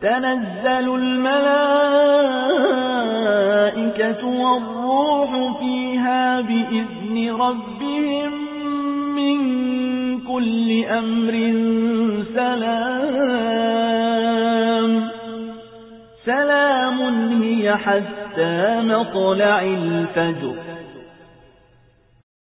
تنزل الملائكة والروح فيها بإذن ربهم من كل أمر سلام. سلام هي حتى مطلع الفجر.